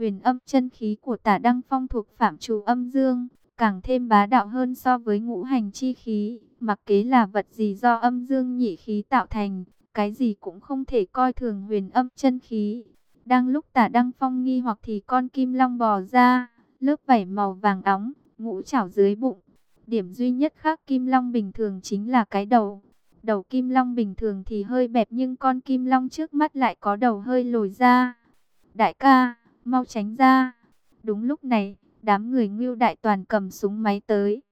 Huyền âm chân khí của tả Đăng Phong thuộc phạm trù âm dương, càng thêm bá đạo hơn so với ngũ hành chi khí. Mặc kế là vật gì do âm dương nhị khí tạo thành, cái gì cũng không thể coi thường huyền âm chân khí. Đang lúc tả Đăng Phong nghi hoặc thì con kim long bò ra, lớp vảy màu vàng óng, ngũ chảo dưới bụng. Điểm duy nhất khác kim long bình thường chính là cái đầu. Đầu kim long bình thường thì hơi bẹp nhưng con kim long trước mắt lại có đầu hơi lồi ra. Đại ca, mau tránh ra. Đúng lúc này, đám người ngưu đại toàn cầm súng máy tới.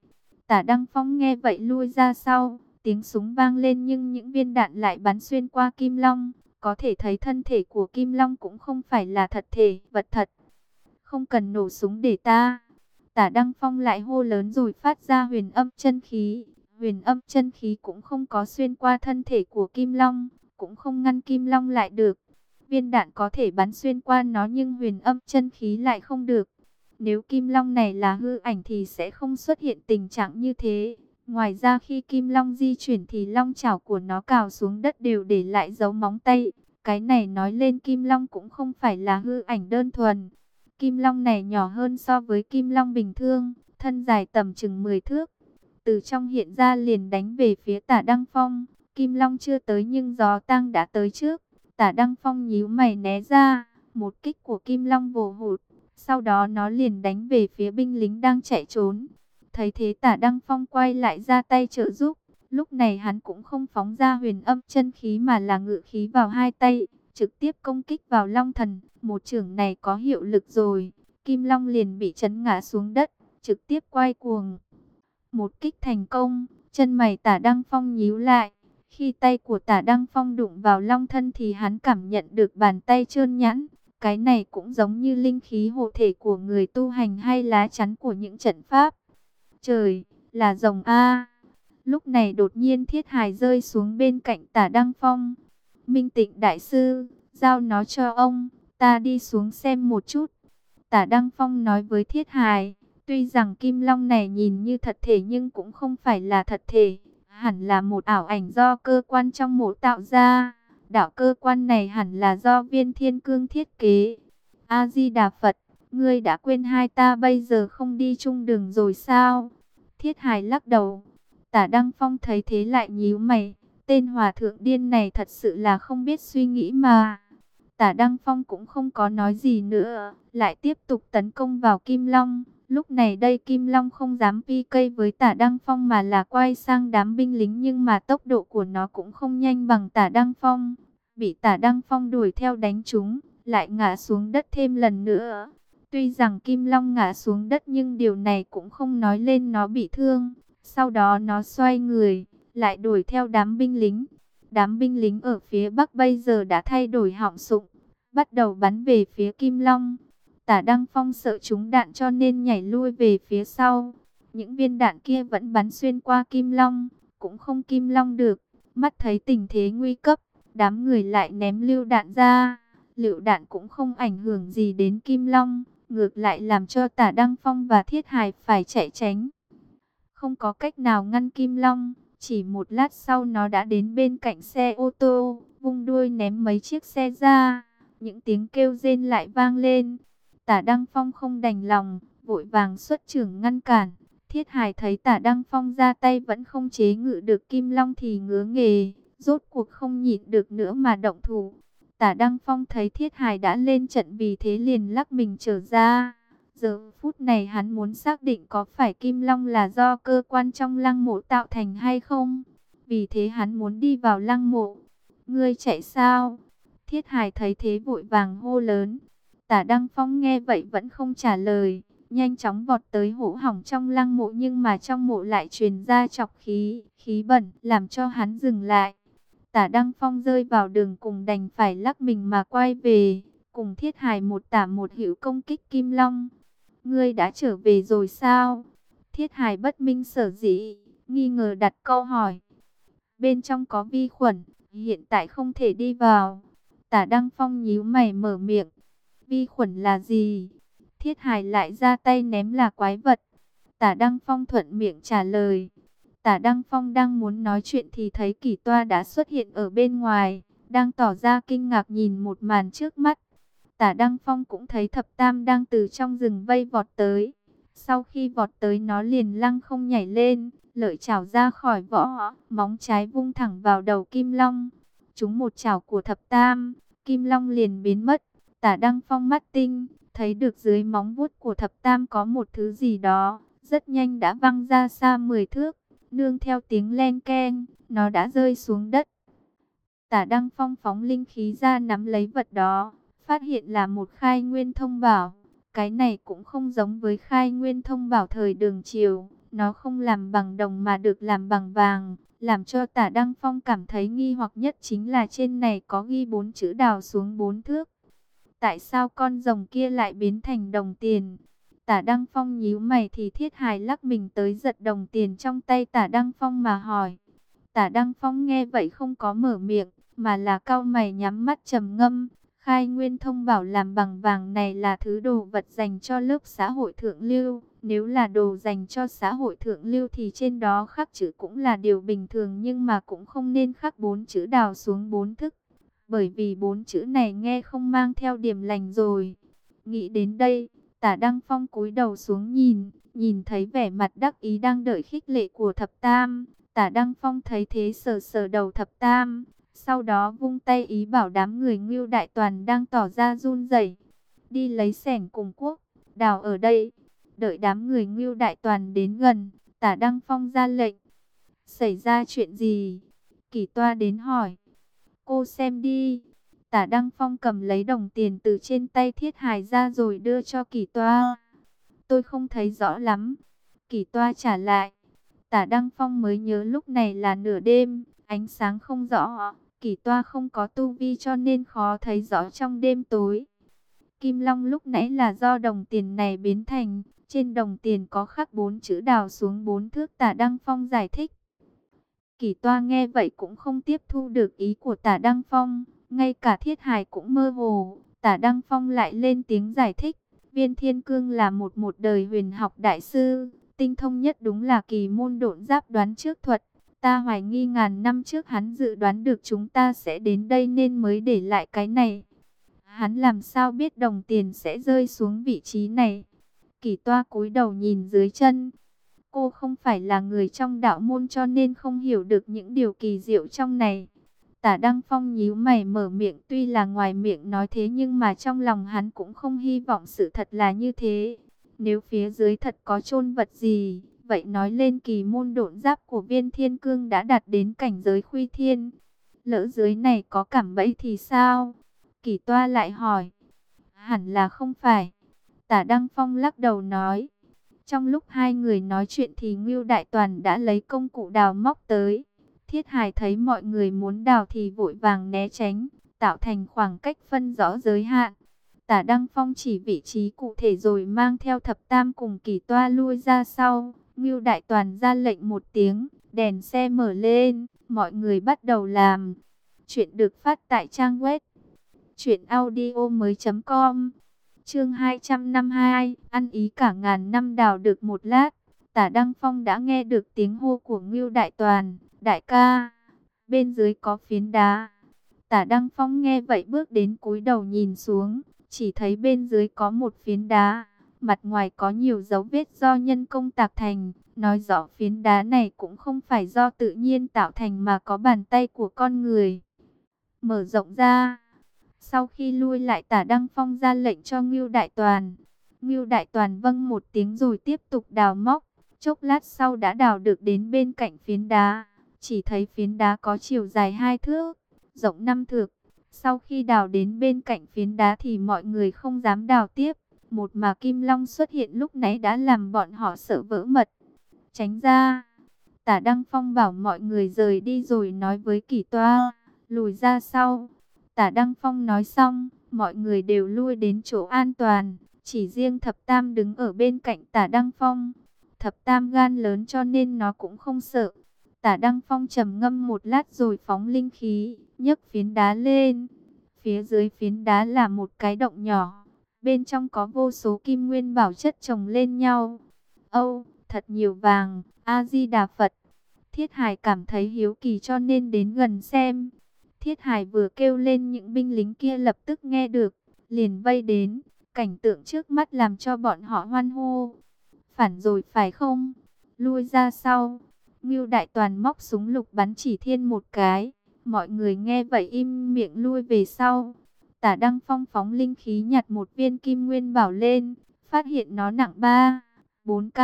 Tả Đăng Phong nghe vậy lui ra sau, tiếng súng vang lên nhưng những viên đạn lại bắn xuyên qua kim long. Có thể thấy thân thể của kim long cũng không phải là thật thể, vật thật. Không cần nổ súng để ta. Tả Đăng Phong lại hô lớn rồi phát ra huyền âm chân khí. Huyền âm chân khí cũng không có xuyên qua thân thể của Kim Long, cũng không ngăn Kim Long lại được. Viên đạn có thể bắn xuyên qua nó nhưng huyền âm chân khí lại không được. Nếu Kim Long này là hư ảnh thì sẽ không xuất hiện tình trạng như thế. Ngoài ra khi Kim Long di chuyển thì long chảo của nó cào xuống đất đều để lại dấu móng tay. Cái này nói lên Kim Long cũng không phải là hư ảnh đơn thuần. Kim Long này nhỏ hơn so với Kim Long bình thường, thân dài tầm chừng 10 thước. Từ trong hiện ra liền đánh về phía tả Đăng Phong. Kim Long chưa tới nhưng gió tăng đã tới trước. Tả Đăng Phong nhíu mày né ra, một kích của Kim Long vồ hụt. Sau đó nó liền đánh về phía binh lính đang chạy trốn. Thấy thế tả Đăng Phong quay lại ra tay trợ giúp. Lúc này hắn cũng không phóng ra huyền âm chân khí mà là ngự khí vào hai tay, trực tiếp công kích vào Long Thần. Một trưởng này có hiệu lực rồi, Kim Long liền bị chấn ngã xuống đất, trực tiếp quay cuồng. Một kích thành công, chân mày tả Đăng Phong nhíu lại. Khi tay của tả Đăng Phong đụng vào long thân thì hắn cảm nhận được bàn tay trơn nhẵn. Cái này cũng giống như linh khí hộ thể của người tu hành hay lá chắn của những trận pháp. Trời, là rồng A. Lúc này đột nhiên thiết hài rơi xuống bên cạnh tả Đăng Phong. Minh tịnh đại sư, giao nó cho ông, ta đi xuống xem một chút. Tả Đăng Phong nói với thiết hài. Tuy rằng kim long này nhìn như thật thể nhưng cũng không phải là thật thể, hẳn là một ảo ảnh do cơ quan trong mộ tạo ra. đảo cơ quan này hẳn là do viên thiên cương thiết kế. A-di-đà Phật, ngươi đã quên hai ta bây giờ không đi chung đường rồi sao? Thiết hài lắc đầu. Tả Đăng Phong thấy thế lại nhíu mày. Tên hòa thượng điên này thật sự là không biết suy nghĩ mà. Tả Đăng Phong cũng không có nói gì nữa. Lại tiếp tục tấn công vào Kim Long. Lúc này đây Kim Long không dám pi cây với tả Đăng Phong mà là quay sang đám binh lính nhưng mà tốc độ của nó cũng không nhanh bằng tả Đăng Phong. Bị tả Đăng Phong đuổi theo đánh chúng, lại ngã xuống đất thêm lần nữa. Tuy rằng Kim Long ngã xuống đất nhưng điều này cũng không nói lên nó bị thương. Sau đó nó xoay người, lại đuổi theo đám binh lính. Đám binh lính ở phía bắc bây giờ đã thay đổi họng sụng, bắt đầu bắn về phía Kim Long. Tả Đăng Phong sợ chúng đạn cho nên nhảy lui về phía sau. Những viên đạn kia vẫn bắn xuyên qua Kim Long, cũng không Kim Long được. Mắt thấy tình thế nguy cấp, đám người lại ném lưu đạn ra. Lựu đạn cũng không ảnh hưởng gì đến Kim Long, ngược lại làm cho Tả Đăng Phong và Thiết Hải phải chạy tránh. Không có cách nào ngăn Kim Long, chỉ một lát sau nó đã đến bên cạnh xe ô tô, vung đuôi ném mấy chiếc xe ra. Những tiếng kêu rên lại vang lên, Tả Đăng Phong không đành lòng, vội vàng xuất trưởng ngăn cản. Thiết Hải thấy Tả Đăng Phong ra tay vẫn không chế ngự được Kim Long thì ngứa nghề, rốt cuộc không nhịn được nữa mà động thủ. Tả Đăng Phong thấy Thiết Hải đã lên trận vì thế liền lắc mình trở ra. Giờ phút này hắn muốn xác định có phải Kim Long là do cơ quan trong lăng mộ tạo thành hay không. Vì thế hắn muốn đi vào lăng mộ. Ngươi chạy sao? Thiết Hải thấy thế vội vàng hô lớn. Tả Đăng Phong nghe vậy vẫn không trả lời, nhanh chóng vọt tới hổ hỏng trong lăng mộ nhưng mà trong mộ lại truyền ra chọc khí, khí bẩn, làm cho hắn dừng lại. Tả Đăng Phong rơi vào đường cùng đành phải lắc mình mà quay về, cùng thiết hài một tả một hữu công kích Kim Long. Ngươi đã trở về rồi sao? Thiết hài bất minh sở dĩ, nghi ngờ đặt câu hỏi. Bên trong có vi khuẩn, hiện tại không thể đi vào. Tả Đăng Phong nhíu mày mở miệng, Vi khuẩn là gì? Thiết Hải lại ra tay ném là quái vật. Tả Đăng Phong thuận miệng trả lời. Tả Đăng Phong đang muốn nói chuyện thì thấy kỷ toa đã xuất hiện ở bên ngoài, đang tỏ ra kinh ngạc nhìn một màn trước mắt. Tả Đăng Phong cũng thấy thập tam đang từ trong rừng vây vọt tới. Sau khi vọt tới nó liền lăng không nhảy lên, lợi chảo ra khỏi võ, móng trái vung thẳng vào đầu Kim Long. Chúng một chảo của thập tam, Kim Long liền biến mất. Tả Đăng Phong mắt tinh, thấy được dưới móng vuốt của thập tam có một thứ gì đó, rất nhanh đã văng ra xa 10 thước, nương theo tiếng len keng, nó đã rơi xuống đất. Tả Đăng Phong phóng linh khí ra nắm lấy vật đó, phát hiện là một khai nguyên thông bảo. Cái này cũng không giống với khai nguyên thông bảo thời đường triều, nó không làm bằng đồng mà được làm bằng vàng, làm cho tả Đăng Phong cảm thấy nghi hoặc nhất chính là trên này có ghi bốn chữ đào xuống bốn thước. Tại sao con rồng kia lại biến thành đồng tiền? Tả Đăng Phong nhíu mày thì thiết hài lắc mình tới giật đồng tiền trong tay tả Đăng Phong mà hỏi. Tả Đăng Phong nghe vậy không có mở miệng, mà là cao mày nhắm mắt trầm ngâm. Khai Nguyên thông bảo làm bằng vàng này là thứ đồ vật dành cho lớp xã hội thượng lưu. Nếu là đồ dành cho xã hội thượng lưu thì trên đó khắc chữ cũng là điều bình thường nhưng mà cũng không nên khắc bốn chữ đào xuống bốn thức. Bởi vì bốn chữ này nghe không mang theo điểm lành rồi. Nghĩ đến đây, tả Đăng Phong cúi đầu xuống nhìn, nhìn thấy vẻ mặt đắc ý đang đợi khích lệ của thập tam. Tả Đăng Phong thấy thế sờ sờ đầu thập tam, sau đó vung tay ý bảo đám người Ngưu Đại Toàn đang tỏ ra run rẩy, đi lấy sẻng cùng quốc, đào ở đây. Đợi đám người Ngưu Đại Toàn đến gần, Tả Đăng Phong ra lệnh. Xảy ra chuyện gì? Kỳ toa đến hỏi. Cô xem đi. Tả Đăng Phong cầm lấy đồng tiền từ trên tay thiết hài ra rồi đưa cho kỳ toa. Tôi không thấy rõ lắm. Kỳ toa trả lại. Tả Đăng Phong mới nhớ lúc này là nửa đêm, ánh sáng không rõ. Kỳ toa không có tu vi cho nên khó thấy rõ trong đêm tối. Kim Long lúc nãy là do đồng tiền này biến thành, trên đồng tiền có khắc bốn chữ đào xuống bốn thước tả Đăng Phong giải thích. Kỳ toa nghe vậy cũng không tiếp thu được ý của tả Đăng Phong, ngay cả thiết hài cũng mơ hồ, tả Đăng Phong lại lên tiếng giải thích. Viên Thiên Cương là một một đời huyền học đại sư, tinh thông nhất đúng là kỳ môn độn giáp đoán trước thuật. Ta hoài nghi ngàn năm trước hắn dự đoán được chúng ta sẽ đến đây nên mới để lại cái này. Hắn làm sao biết đồng tiền sẽ rơi xuống vị trí này? Kỳ toa cúi đầu nhìn dưới chân. Cô không phải là người trong đạo môn cho nên không hiểu được những điều kỳ diệu trong này. Tả Đăng Phong nhíu mày mở miệng tuy là ngoài miệng nói thế nhưng mà trong lòng hắn cũng không hy vọng sự thật là như thế. Nếu phía dưới thật có chôn vật gì, vậy nói lên kỳ môn độn giáp của viên thiên cương đã đạt đến cảnh giới khuy thiên. Lỡ dưới này có cảm bẫy thì sao? Kỳ toa lại hỏi. Hẳn là không phải. Tả Đăng Phong lắc đầu nói. Trong lúc hai người nói chuyện thì Ngưu Đại Toàn đã lấy công cụ đào móc tới. Thiết Hải thấy mọi người muốn đào thì vội vàng né tránh, tạo thành khoảng cách phân rõ giới hạn. Tả Đăng Phong chỉ vị trí cụ thể rồi mang theo thập tam cùng kỳ toa lui ra sau. Ngưu Đại Toàn ra lệnh một tiếng, đèn xe mở lên, mọi người bắt đầu làm. Chuyện được phát tại trang web truyệnaudiomoi.com. Chương 252, ăn ý cả ngàn năm đào được một lát, Tả Đăng Phong đã nghe được tiếng hô của Ngưu Đại Toàn, "Đại ca, bên dưới có phiến đá." Tả Đăng Phong nghe vậy bước đến cúi đầu nhìn xuống, chỉ thấy bên dưới có một phiến đá, mặt ngoài có nhiều dấu vết do nhân công tạc thành, nói rõ phiến đá này cũng không phải do tự nhiên tạo thành mà có bàn tay của con người. Mở rộng ra, sau khi lui lại tả Đăng Phong ra lệnh cho Ngưu Đại Toàn. Ngưu Đại Toàn vâng một tiếng rồi tiếp tục đào móc. Chốc lát sau đã đào được đến bên cạnh phiến đá. Chỉ thấy phiến đá có chiều dài hai thước, rộng năm thước. Sau khi đào đến bên cạnh phiến đá thì mọi người không dám đào tiếp. Một mà Kim Long xuất hiện lúc nãy đã làm bọn họ sợ vỡ mật. Tránh ra. Tả Đăng Phong bảo mọi người rời đi rồi nói với kỳ toa. Lùi ra sau. Tả Đăng Phong nói xong, mọi người đều lui đến chỗ an toàn. Chỉ riêng Thập Tam đứng ở bên cạnh Tả Đăng Phong. Thập Tam gan lớn cho nên nó cũng không sợ. Tả Đăng Phong trầm ngâm một lát rồi phóng linh khí, nhấc phiến đá lên. Phía dưới phiến đá là một cái động nhỏ. Bên trong có vô số kim nguyên bảo chất chồng lên nhau. Âu, thật nhiều vàng, A-di-đà Phật. Thiết Hải cảm thấy hiếu kỳ cho nên đến gần xem. Thiết Hải vừa kêu lên những binh lính kia lập tức nghe được. liền vây đến. Cảnh tượng trước mắt làm cho bọn họ hoan hô. Phản rồi phải không? Lui ra sau. Ngưu Đại Toàn móc súng lục bắn chỉ thiên một cái. Mọi người nghe vậy im miệng lui về sau. Tả Đăng Phong phóng linh khí nhặt một viên kim nguyên bảo lên. Phát hiện nó nặng 3, 4 kh.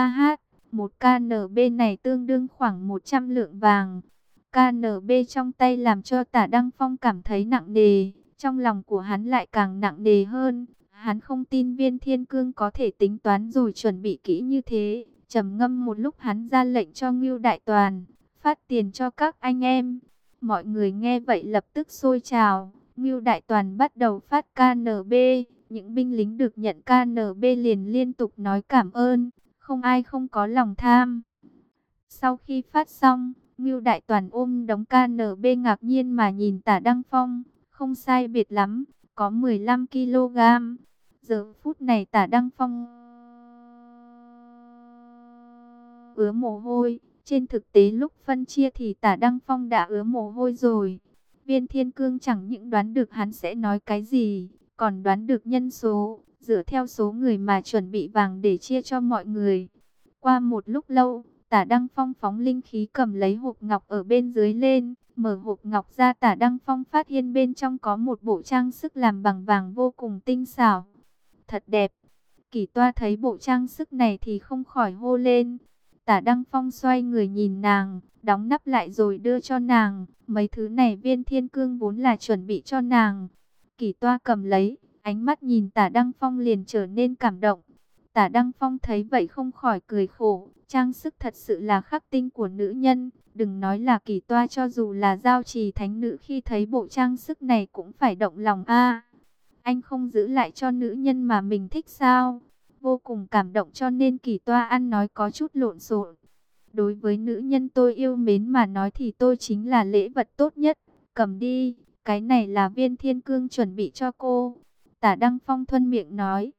Một KNB này tương đương khoảng 100 lượng vàng. KNB trong tay làm cho tả Đăng Phong cảm thấy nặng nề. Trong lòng của hắn lại càng nặng nề hơn. Hắn không tin viên thiên cương có thể tính toán rồi chuẩn bị kỹ như thế. trầm ngâm một lúc hắn ra lệnh cho Ngưu Đại Toàn. Phát tiền cho các anh em. Mọi người nghe vậy lập tức sôi trào. Ngưu Đại Toàn bắt đầu phát KNB. Những binh lính được nhận KNB liền liên tục nói cảm ơn. Không ai không có lòng tham. Sau khi phát xong, Ngưu Đại Toàn ôm đống KNB ngạc nhiên mà nhìn tả Đăng Phong. Không sai biệt lắm, có 15 kg. Giờ phút này tả Đăng Phong ứa mồ hôi. Trên thực tế lúc phân chia thì tả Đăng Phong đã ứa mồ hôi rồi. Viên Thiên Cương chẳng những đoán được hắn sẽ nói cái gì, còn đoán được nhân số, dựa theo số người mà chuẩn bị vàng để chia cho mọi người. Qua một lúc lâu, tả Đăng Phong phóng linh khí cầm lấy hộp ngọc ở bên dưới lên, mở hộp ngọc ra tả Đăng Phong phát hiện bên trong có một bộ trang sức làm bằng vàng vô cùng tinh xảo. Thật đẹp. Kỳ toa thấy bộ trang sức này thì không khỏi hô lên. Tả Đăng Phong xoay người nhìn nàng, đóng nắp lại rồi đưa cho nàng. Mấy thứ này viên thiên cương vốn là chuẩn bị cho nàng. Kỳ toa cầm lấy, ánh mắt nhìn tả Đăng Phong liền trở nên cảm động. Tả Đăng Phong thấy vậy không khỏi cười khổ. Trang sức thật sự là khắc tinh của nữ nhân. Đừng nói là kỳ toa cho dù là giao trì thánh nữ khi thấy bộ trang sức này cũng phải động lòng a Anh không giữ lại cho nữ nhân mà mình thích sao? Vô cùng cảm động cho nên kỳ toa ăn nói có chút lộn xộn. Đối với nữ nhân tôi yêu mến mà nói thì tôi chính là lễ vật tốt nhất. Cầm đi, cái này là viên thiên cương chuẩn bị cho cô. Tả Đăng Phong thuân miệng nói.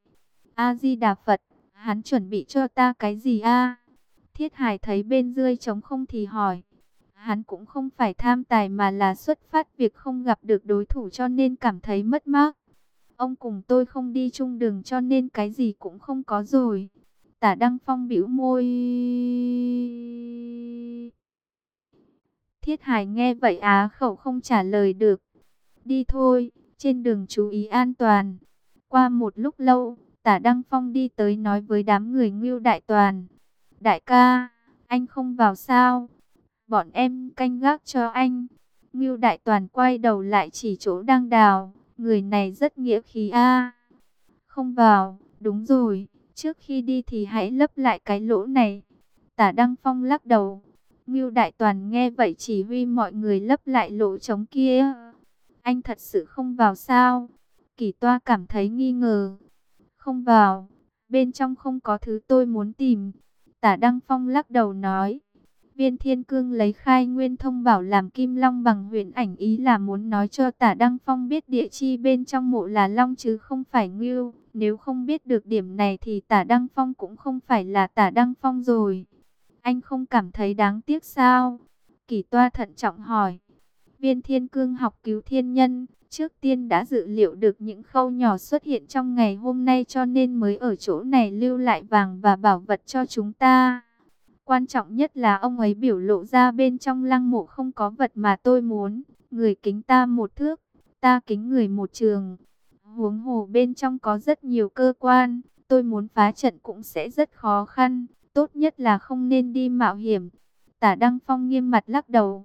A-di-đà Phật, hắn chuẩn bị cho ta cái gì a Thiết Hải thấy bên dưới trống không thì hỏi. Hắn cũng không phải tham tài mà là xuất phát việc không gặp được đối thủ cho nên cảm thấy mất mát. Ông cùng tôi không đi chung đường cho nên cái gì cũng không có rồi. Tả Đăng Phong bĩu môi. Thiết Hải nghe vậy á khẩu không trả lời được. Đi thôi, trên đường chú ý an toàn. Qua một lúc lâu, Tả Đăng Phong đi tới nói với đám người Ngưu Đại Toàn. Đại ca, anh không vào sao? Bọn em canh gác cho anh. Ngưu Đại Toàn quay đầu lại chỉ chỗ đang đào. Người này rất nghĩa khí a. Không vào, đúng rồi. Trước khi đi thì hãy lấp lại cái lỗ này. Tả Đăng Phong lắc đầu. Ngưu Đại Toàn nghe vậy chỉ huy mọi người lấp lại lỗ trống kia. Anh thật sự không vào sao? Kỳ toa cảm thấy nghi ngờ. Không vào. Bên trong không có thứ tôi muốn tìm. Tả Đăng Phong lắc đầu nói. Viên Thiên Cương lấy khai nguyên thông bảo làm kim long bằng huyền ảnh ý là muốn nói cho tả Đăng Phong biết địa chi bên trong mộ là long chứ không phải ngưu. Nếu không biết được điểm này thì tả Đăng Phong cũng không phải là tả Đăng Phong rồi. Anh không cảm thấy đáng tiếc sao? Kỳ toa thận trọng hỏi. Viên Thiên Cương học cứu thiên nhân, trước tiên đã dự liệu được những khâu nhỏ xuất hiện trong ngày hôm nay cho nên mới ở chỗ này lưu lại vàng và bảo vật cho chúng ta. Quan trọng nhất là ông ấy biểu lộ ra bên trong lăng mộ không có vật mà tôi muốn. Người kính ta một thước, ta kính người một trường. Huống hồ bên trong có rất nhiều cơ quan, tôi muốn phá trận cũng sẽ rất khó khăn. Tốt nhất là không nên đi mạo hiểm. Tả Đăng Phong nghiêm mặt lắc đầu.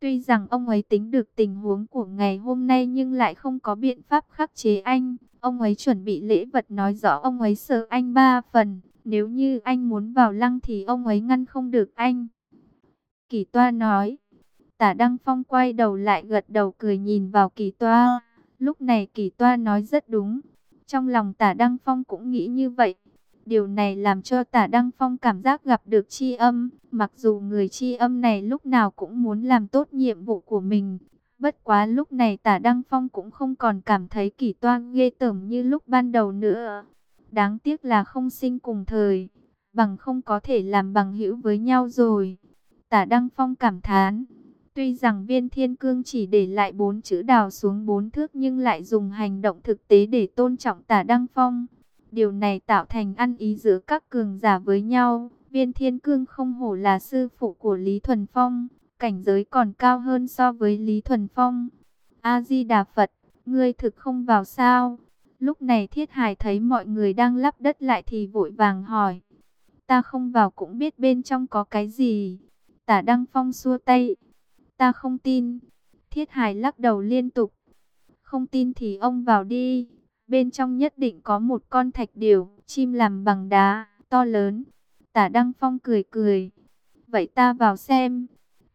Tuy rằng ông ấy tính được tình huống của ngày hôm nay nhưng lại không có biện pháp khắc chế anh. Ông ấy chuẩn bị lễ vật nói rõ ông ấy sợ anh ba phần. Nếu như anh muốn vào lăng thì ông ấy ngăn không được anh. Kỳ toa nói. Tả Đăng Phong quay đầu lại gật đầu cười nhìn vào kỳ toa. Lúc này kỳ toa nói rất đúng. Trong lòng tả Đăng Phong cũng nghĩ như vậy. Điều này làm cho tả Đăng Phong cảm giác gặp được chi âm. Mặc dù người chi âm này lúc nào cũng muốn làm tốt nhiệm vụ của mình. Bất quá lúc này tả Đăng Phong cũng không còn cảm thấy kỳ toa ghê tởm như lúc ban đầu nữa. Đáng tiếc là không sinh cùng thời, bằng không có thể làm bằng hữu với nhau rồi. Tả Đăng Phong cảm thán, Tuy rằng viên thiên cương chỉ để lại bốn chữ đào xuống bốn thước nhưng lại dùng hành động thực tế để tôn trọng tả Đăng Phong. Điều này tạo thành ăn ý giữa các cường giả với nhau. Viên thiên cương không hổ là sư phụ của Lý Thuần Phong, cảnh giới còn cao hơn so với Lý Thuần Phong. A-di-đà Phật, ngươi thực không vào sao? Lúc này Thiết Hải thấy mọi người đang lắp đất lại thì vội vàng hỏi. Ta không vào cũng biết bên trong có cái gì. Tả Đăng Phong xua tay. Ta không tin. Thiết Hải lắc đầu liên tục. Không tin thì ông vào đi. Bên trong nhất định có một con thạch điểu, chim làm bằng đá, to lớn. Tả Đăng Phong cười cười. Vậy ta vào xem.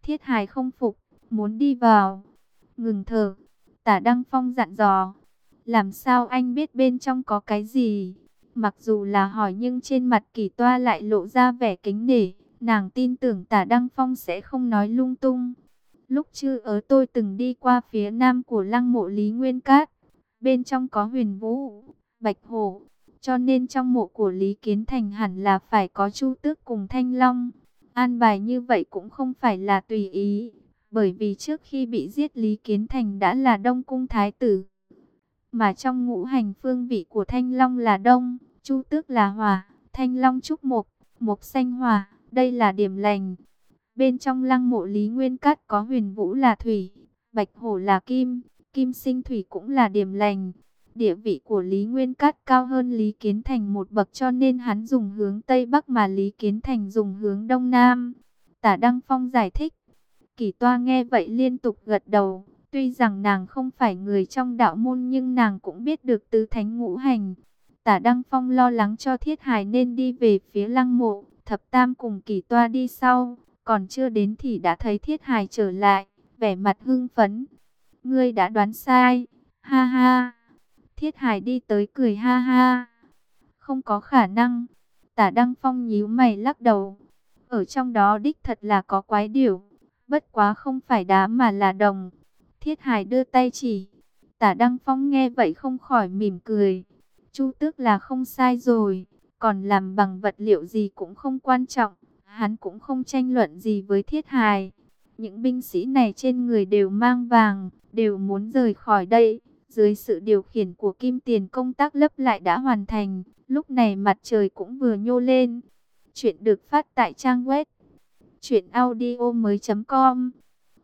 Thiết Hải không phục, muốn đi vào. Ngừng thở. Tả Đăng Phong dặn dò. Làm sao anh biết bên trong có cái gì? Mặc dù là hỏi nhưng trên mặt kỳ toa lại lộ ra vẻ kính nể. Nàng tin tưởng tả Đăng Phong sẽ không nói lung tung. Lúc chưa ở tôi từng đi qua phía nam của lăng mộ Lý Nguyên Cát. Bên trong có huyền vũ, bạch hổ. Cho nên trong mộ của Lý Kiến Thành hẳn là phải có chu tước cùng thanh long. An bài như vậy cũng không phải là tùy ý. Bởi vì trước khi bị giết Lý Kiến Thành đã là đông cung thái tử. Mà trong ngũ hành phương vị của thanh long là đông, chu tước là hỏa, thanh long trúc mộc, mộc xanh hỏa. Đây là điểm lành. Bên trong lăng mộ Lý Nguyên Cát có huyền vũ là thủy, bạch hổ là kim, kim sinh thủy cũng là điểm lành. Địa vị của Lý Nguyên Cát cao hơn Lý Kiến Thành một bậc cho nên hắn dùng hướng Tây Bắc mà Lý Kiến Thành dùng hướng Đông Nam. Tả Đăng Phong giải thích. Kỳ toa nghe vậy liên tục gật đầu. Tuy rằng nàng không phải người trong đạo môn nhưng nàng cũng biết được tứ thánh ngũ hành. Tả Đăng Phong lo lắng cho thiết hài nên đi về phía lăng mộ. Thập Tam cùng kỳ toa đi sau. Còn chưa đến thì đã thấy thiết hài trở lại. Vẻ mặt hưng phấn. Ngươi đã đoán sai. Ha ha. Thiết Hải đi tới cười ha ha. Không có khả năng. Tả Đăng Phong nhíu mày lắc đầu. Ở trong đó đích thật là có quái điểu. Bất quá không phải đá mà là đồng. Thiết Hải đưa tay chỉ. Tả Đăng Phong nghe vậy không khỏi mỉm cười. Chu tước là không sai rồi. Còn làm bằng vật liệu gì cũng không quan trọng. Hắn cũng không tranh luận gì với Thiết Hải. Những binh sĩ này trên người đều mang vàng, đều muốn rời khỏi đây. Dưới sự điều khiển của Kim Tiền công tác lấp lại đã hoàn thành, lúc này mặt trời cũng vừa nhô lên. Chuyện được phát tại trang web truyệnaudiomoi.com.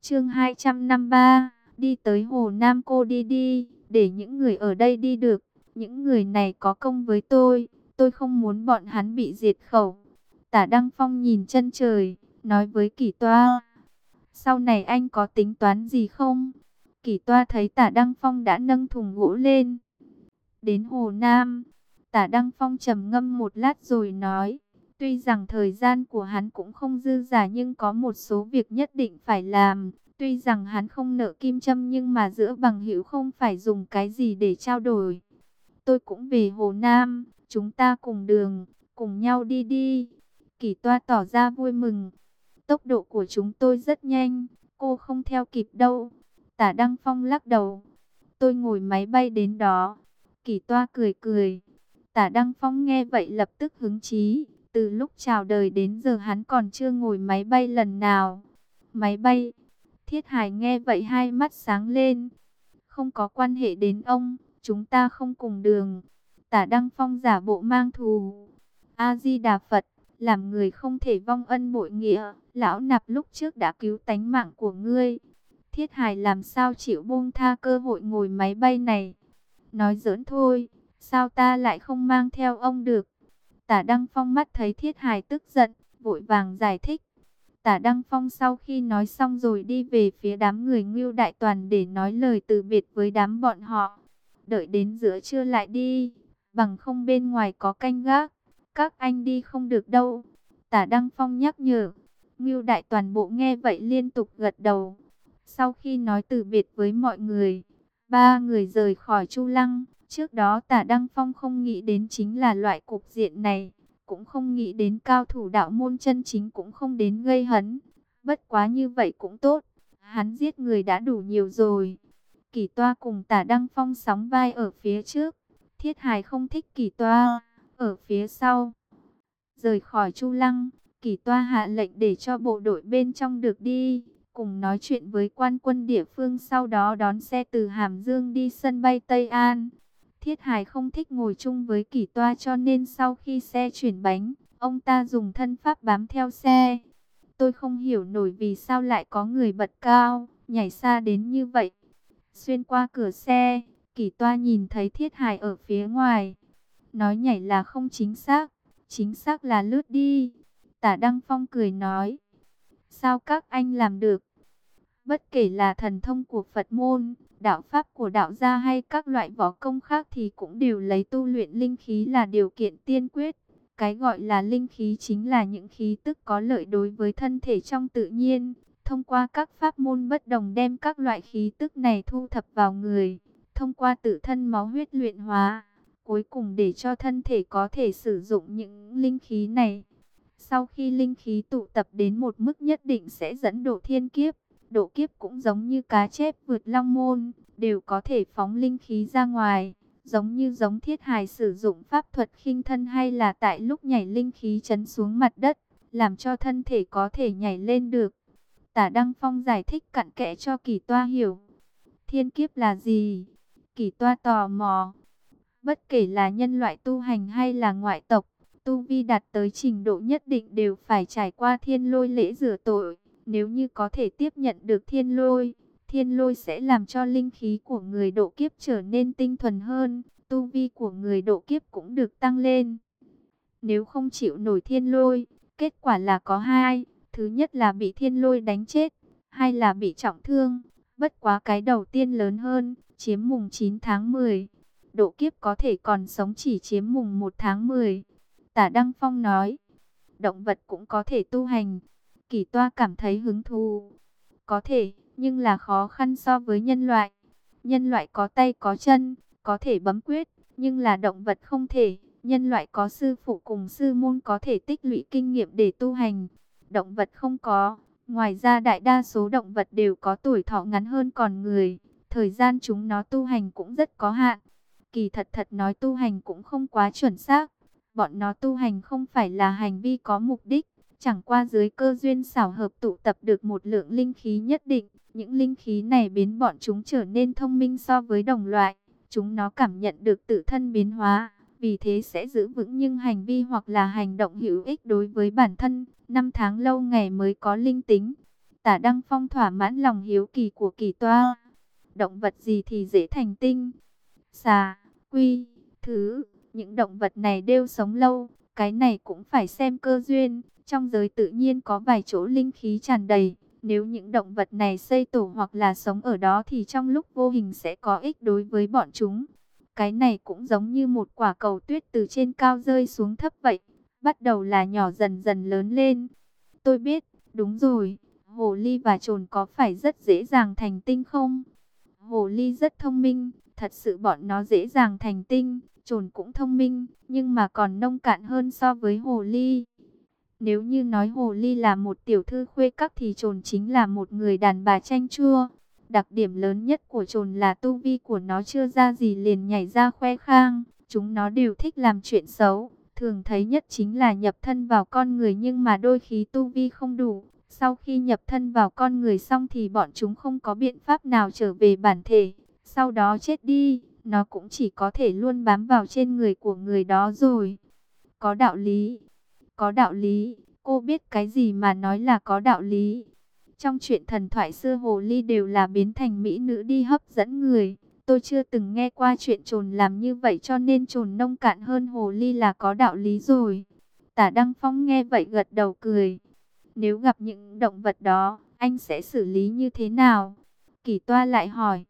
Chương 253, đi tới Hồ Nam cô đi đi, để những người ở đây đi được, những người này có công với tôi, tôi không muốn bọn hắn bị diệt khẩu. Tả Đăng Phong nhìn chân trời, nói với Kỷ Toa, sau này anh có tính toán gì không? Kỳ toa thấy tả Đăng Phong đã nâng thùng gỗ lên. Đến Hồ Nam, tả Đăng Phong trầm ngâm một lát rồi nói. Tuy rằng thời gian của hắn cũng không dư giả nhưng có một số việc nhất định phải làm. Tuy rằng hắn không nợ kim châm nhưng mà giữa bằng hữu không phải dùng cái gì để trao đổi. Tôi cũng về Hồ Nam, chúng ta cùng đường, cùng nhau đi đi. Kỳ toa tỏ ra vui mừng. Tốc độ của chúng tôi rất nhanh, cô không theo kịp đâu. Tả Đăng Phong lắc đầu. Tôi ngồi máy bay đến đó. Kỳ toa cười cười. Tả Đăng Phong nghe vậy lập tức hứng chí. Từ lúc chào đời đến giờ hắn còn chưa ngồi máy bay lần nào. Máy bay. Thiết Hải nghe vậy hai mắt sáng lên. Không có quan hệ đến ông. Chúng ta không cùng đường. Tả Đăng Phong giả bộ mang thù. A-di-đà Phật. Làm người không thể vong ân bội nghĩa. Lão nạp lúc trước đã cứu tánh mạng của ngươi. Thiết hài làm sao chịu buông tha cơ hội ngồi máy bay này. Nói giỡn thôi, sao ta lại không mang theo ông được. Tả Đăng Phong mắt thấy Thiết hài tức giận, vội vàng giải thích. Tả Đăng Phong sau khi nói xong rồi đi về phía đám người ngưu đại toàn để nói lời từ biệt với đám bọn họ. Đợi đến giữa trưa lại đi, bằng không bên ngoài có canh gác, các anh đi không được đâu. Tả Đăng Phong nhắc nhở, ngưu đại toàn bộ nghe vậy liên tục gật đầu. Sau khi nói từ biệt với mọi người, ba người rời khỏi Chu Lăng. Trước đó tả Đăng Phong không nghĩ đến chính là loại cục diện này. Cũng không nghĩ đến cao thủ đạo môn chân chính cũng không đến gây hấn. Bất quá như vậy cũng tốt. Hắn giết người đã đủ nhiều rồi. Kỳ toa cùng tả Đăng Phong sóng vai ở phía trước. Thiết Hải không thích kỳ toa. Ở phía sau. Rời khỏi Chu Lăng. Kỳ toa hạ lệnh để cho bộ đội bên trong được đi cùng nói chuyện với quan quân địa phương sau đó đón xe từ Hàm Dương đi sân bay Tây An. Thiết Hải không thích ngồi chung với Kỳ toa cho nên sau khi xe chuyển bánh, ông ta dùng thân pháp bám theo xe. Tôi không hiểu nổi vì sao lại có người bật cao, nhảy xa đến như vậy. Xuyên qua cửa xe, Kỳ toa nhìn thấy Thiết Hải ở phía ngoài. Nói nhảy là không chính xác, chính xác là lướt đi. Tả Đăng Phong cười nói, sao các anh làm được? Bất kể là thần thông của Phật môn, đạo pháp của đạo gia hay các loại võ công khác thì cũng đều lấy tu luyện linh khí là điều kiện tiên quyết. Cái gọi là linh khí chính là những khí tức có lợi đối với thân thể trong tự nhiên. Thông qua các pháp môn bất đồng đem các loại khí tức này thu thập vào người. Thông qua tự thân máu huyết luyện hóa. Cuối cùng để cho thân thể có thể sử dụng những linh khí này. Sau khi linh khí tụ tập đến một mức nhất định sẽ dẫn độ thiên kiếp. Độ kiếp cũng giống như cá chép vượt long môn, đều có thể phóng linh khí ra ngoài. Giống như giống thiết hài sử dụng pháp thuật khinh thân hay là tại lúc nhảy linh khí chấn xuống mặt đất, làm cho thân thể có thể nhảy lên được. Tả Đăng Phong giải thích cặn kẽ cho kỳ toa hiểu. Thiên kiếp là gì? Kỳ toa tò mò. Bất kể là nhân loại tu hành hay là ngoại tộc, tu vi đạt tới trình độ nhất định đều phải trải qua thiên lôi lễ rửa tội. Nếu như có thể tiếp nhận được thiên lôi, thiên lôi sẽ làm cho linh khí của người độ kiếp trở nên tinh thuần hơn, tu vi của người độ kiếp cũng được tăng lên. Nếu không chịu nổi thiên lôi, kết quả là có hai, thứ nhất là bị thiên lôi đánh chết, hai là bị trọng thương, bất quá cái đầu tiên lớn hơn, chiếm mùng 9 tháng 10. Độ kiếp có thể còn sống chỉ chiếm mùng 1 tháng 10. Tả Đăng Phong nói, động vật cũng có thể tu hành, Kỳ toa cảm thấy hứng thú. Có thể, nhưng là khó khăn so với nhân loại. Nhân loại có tay có chân, có thể bấm quyết, nhưng là động vật không thể. Nhân loại có sư phụ cùng sư môn có thể tích lũy kinh nghiệm để tu hành. Động vật không có. Ngoài ra đại đa số động vật đều có tuổi thọ ngắn hơn còn người. Thời gian chúng nó tu hành cũng rất có hạn. Kỳ thật thật nói tu hành cũng không quá chuẩn xác. Bọn nó tu hành không phải là hành vi có mục đích Chẳng qua dưới cơ duyên xảo hợp tụ tập được một lượng linh khí nhất định, những linh khí này biến bọn chúng trở nên thông minh so với đồng loại. Chúng nó cảm nhận được tự thân biến hóa, vì thế sẽ giữ vững những hành vi hoặc là hành động hữu ích đối với bản thân. Năm tháng lâu ngày mới có linh tính. Tả Đăng Phong thỏa mãn lòng hiếu kỳ của kỳ toa. Động vật gì thì dễ thành tinh? Xà, quy, thứ, những động vật này đều sống lâu, cái này cũng phải xem cơ duyên. Trong giới tự nhiên có vài chỗ linh khí tràn đầy. Nếu những động vật này xây tổ hoặc là sống ở đó thì trong lúc vô hình sẽ có ích đối với bọn chúng. Cái này cũng giống như một quả cầu tuyết từ trên cao rơi xuống thấp vậy. Bắt đầu là nhỏ dần dần lớn lên. Tôi biết, đúng rồi, hồ ly và trồn có phải rất dễ dàng thành tinh không? Hồ ly rất thông minh, thật sự bọn nó dễ dàng thành tinh, trồn cũng thông minh, nhưng mà còn nông cạn hơn so với hồ ly. Nếu như nói hồ ly là một tiểu thư khuê các thì trồn chính là một người đàn bà chanh chua. Đặc điểm lớn nhất của trồn là tu vi của nó chưa ra gì liền nhảy ra khoe khang. Chúng nó đều thích làm chuyện xấu. Thường thấy nhất chính là nhập thân vào con người nhưng mà đôi khi tu vi không đủ. Sau khi nhập thân vào con người xong thì bọn chúng không có biện pháp nào trở về bản thể. Sau đó chết đi, nó cũng chỉ có thể luôn bám vào trên người của người đó rồi. Có đạo lý có đạo lý. Cô biết cái gì mà nói là có đạo lý. Trong chuyện thần thoại xưa hồ ly đều là biến thành mỹ nữ đi hấp dẫn người. Tôi chưa từng nghe qua chuyện trồn làm như vậy cho nên trồn nông cạn hơn hồ ly là có đạo lý rồi. Tả Đăng Phong nghe vậy gật đầu cười. Nếu gặp những động vật đó, anh sẽ xử lý như thế nào? Kỳ toa lại hỏi.